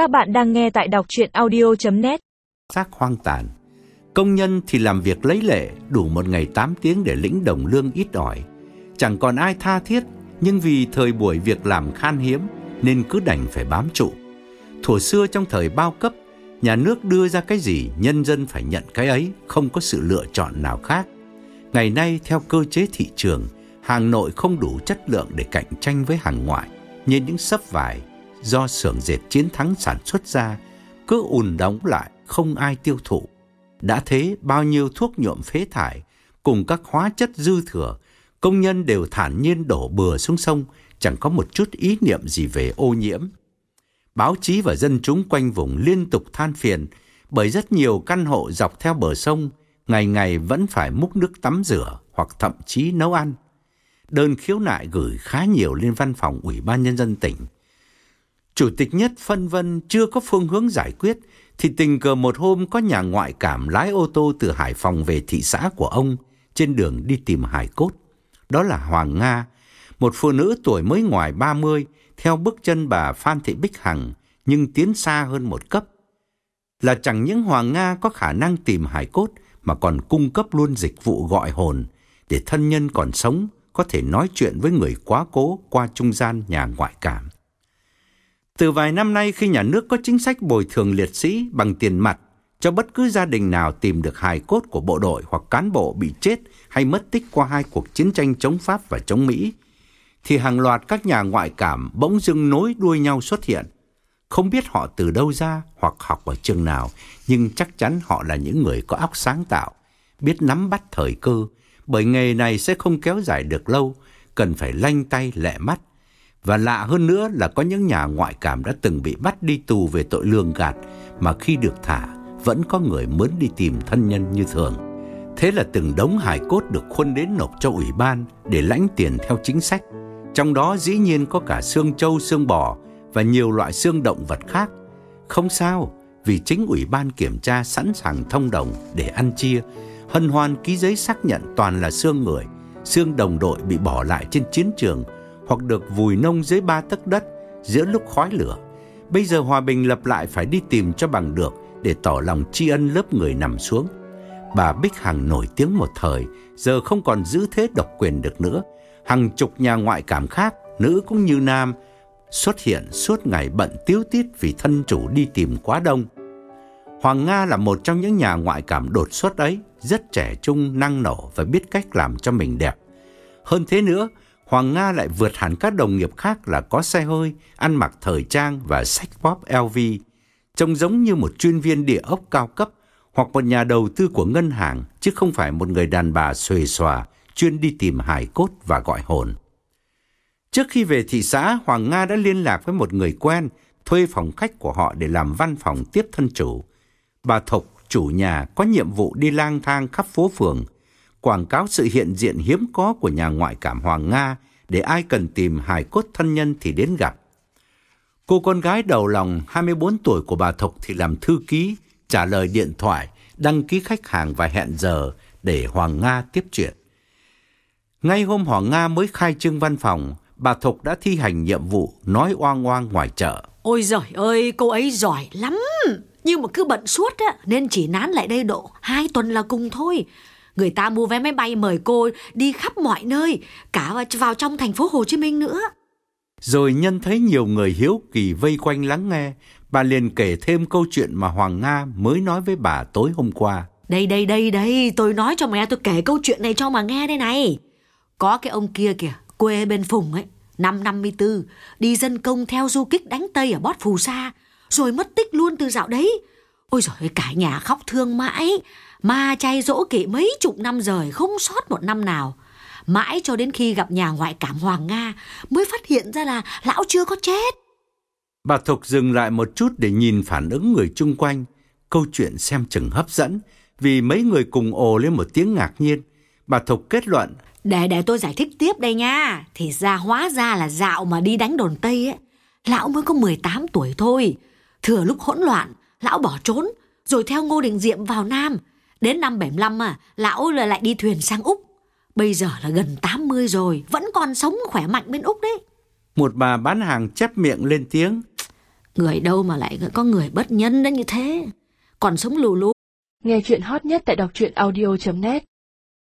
Các bạn đang nghe tại đọc chuyện audio.net Xác hoang tàn. Công nhân thì làm việc lấy lệ, Đủ một ngày 8 tiếng để lĩnh đồng lương ít ỏi. Chẳng còn ai tha thiết, Nhưng vì thời buổi việc làm khan hiếm, Nên cứ đành phải bám trụ. Thủa xưa trong thời bao cấp, Nhà nước đưa ra cái gì, Nhân dân phải nhận cái ấy, Không có sự lựa chọn nào khác. Ngày nay, theo cơ chế thị trường, Hàng nội không đủ chất lượng để cạnh tranh với hàng ngoại, Như những sấp vải do xưởng dệt chiến thắng sản xuất ra cứ ùn đóng lại không ai tiêu thụ. Đã thế bao nhiêu thuốc nhuộm phế thải cùng các hóa chất dư thừa, công nhân đều thản nhiên đổ bừa xuống sông, chẳng có một chút ý niệm gì về ô nhiễm. Báo chí và dân chúng quanh vùng liên tục than phiền bởi rất nhiều căn hộ dọc theo bờ sông ngày ngày vẫn phải múc nước tắm rửa hoặc thậm chí nấu ăn. Đơn khiếu nại gửi khá nhiều lên văn phòng Ủy ban Nhân dân tỉnh. Chủ tịch nhất phân vân chưa có phương hướng giải quyết thì tình cờ một hôm có nhà ngoại cảm lái ô tô từ Hải Phòng về thị xã của ông trên đường đi tìm hải cốt. Đó là Hoàng Nga, một phụ nữ tuổi mới ngoài 30 theo bước chân bà Phan Thị Bích Hằng nhưng tiến xa hơn một cấp. Là chẳng những Hoàng Nga có khả năng tìm hải cốt mà còn cung cấp luôn dịch vụ gọi hồn để thân nhân còn sống có thể nói chuyện với người quá cố qua trung gian nhà ngoại cảm. Từ vài năm nay khi nhà nước có chính sách bồi thường liệt sĩ bằng tiền mặt cho bất cứ gia đình nào tìm được hài cốt của bộ đội hoặc cán bộ bị chết hay mất tích qua hai cuộc chiến tranh chống Pháp và chống Mỹ, thì hàng loạt các nhà ngoại cảm bỗng dưng nối đuôi nhau xuất hiện. Không biết họ từ đâu ra hoặc học ở trường nào, nhưng chắc chắn họ là những người có óc sáng tạo, biết nắm bắt thời cơ, bởi nghề này sẽ không kéo dài được lâu, cần phải lanh tay lẹ mắt và lạ hơn nữa là có những nhà ngoại cảm đã từng bị bắt đi tù về tội lường gạt mà khi được thả vẫn có người mướn đi tìm thân nhân như thường. Thế là từng đống hài cốt được khuân đến nộp cho ủy ban để lãnh tiền theo chính sách. Trong đó dĩ nhiên có cả xương trâu, xương bò và nhiều loại xương động vật khác. Không sao, vì chính ủy ban kiểm tra sẵn sàng thông đồng để ăn chia, hân hoan ký giấy xác nhận toàn là xương người, xương đồng đội bị bỏ lại trên chiến trường hoặc được vùi nông dưới ba tấc đất giữa lúc khói lửa. Bây giờ hòa bình lập lại phải đi tìm cho bằng được để tỏ lòng tri ân lớp người nằm xuống. Bà Bích Hằng nổi tiếng một thời, giờ không còn giữ thế độc quyền được nữa. Hàng chục nhà ngoại cảm khác, nữ cũng như nam, xuất hiện suốt ngày bận tiếu tiết vì thân chủ đi tìm quá đông. Hoàng Nga là một trong những nhà ngoại cảm đột xuất ấy, rất trẻ trung, năng nổ và biết cách làm cho mình đẹp. Hơn thế nữa, Hoàng Nga lại vượt hẳn các đồng nghiệp khác là có xe hơi, ăn mặc thời trang và sách pop LV. Trông giống như một chuyên viên địa ốc cao cấp hoặc một nhà đầu tư của ngân hàng, chứ không phải một người đàn bà xuề xòa, chuyên đi tìm hài cốt và gọi hồn. Trước khi về thị xã, Hoàng Nga đã liên lạc với một người quen, thuê phòng khách của họ để làm văn phòng tiếp thân chủ. Bà Thục, chủ nhà, có nhiệm vụ đi lang thang khắp phố phường, quảng cáo sự hiện diện hiếm có của nhà ngoại cảm Hoàng Nga để ai cần tìm hài cốt thân nhân thì đến gặp. Cô con gái đầu lòng 24 tuổi của bà Thục thì làm thư ký, trả lời điện thoại, đăng ký khách hàng và hẹn giờ để Hoàng Nga tiếp chuyện. Ngay hôm Hoàng Nga mới khai trương văn phòng, bà Thục đã thi hành nhiệm vụ nói oang oang ngoài chợ. Ôi giời ơi, cô ấy giỏi lắm. Nhưng mà cứ bận suốt á, nên chỉ nán lại đây độ hai tuần là cùng thôi. Người ta mua vé máy bay mời cô đi khắp mọi nơi, cả vào trong thành phố Hồ Chí Minh nữa. Rồi nhân thấy nhiều người hiếu kỳ vây quanh lắng nghe, bà liền kể thêm câu chuyện mà Hoàng Nga mới nói với bà tối hôm qua. Đây đây đây đây, tôi nói cho mẹ tôi kể câu chuyện này cho mà nghe đây này. Có cái ông kia kìa, quê bên Phùng ấy, năm 54, đi dân công theo du kích đánh Tây ở Bót Phù Sa, rồi mất tích luôn từ dạo đấy. Ôi giời cả nhà khóc thương mãi, Ma chay dỗ kỵ mấy chục năm rồi không sót một năm nào. Mãi cho đến khi gặp nhà ngoại cảm Hoàng Nga mới phát hiện ra là lão chưa có chết. Bà Thục dừng lại một chút để nhìn phản ứng người chung quanh. Câu chuyện xem chừng hấp dẫn vì mấy người cùng ồ lên một tiếng ngạc nhiên. Bà Thục kết luận. Để để tôi giải thích tiếp đây nha. Thì ra hóa ra là dạo mà đi đánh đồn Tây ấy. Lão mới có 18 tuổi thôi. Thừa lúc hỗn loạn, lão bỏ trốn rồi theo Ngô Đình Diệm vào Nam Đến năm 75 à, lão lại đi thuyền sang Úc. Bây giờ là gần 80 rồi, vẫn còn sống khỏe mạnh bên Úc đấy. Một bà bán hàng chép miệng lên tiếng. Người đâu mà lại có người bất nhân đến như thế. Còn sống lù lù. Nghe chuyện hot nhất tại đọc truyện audio.net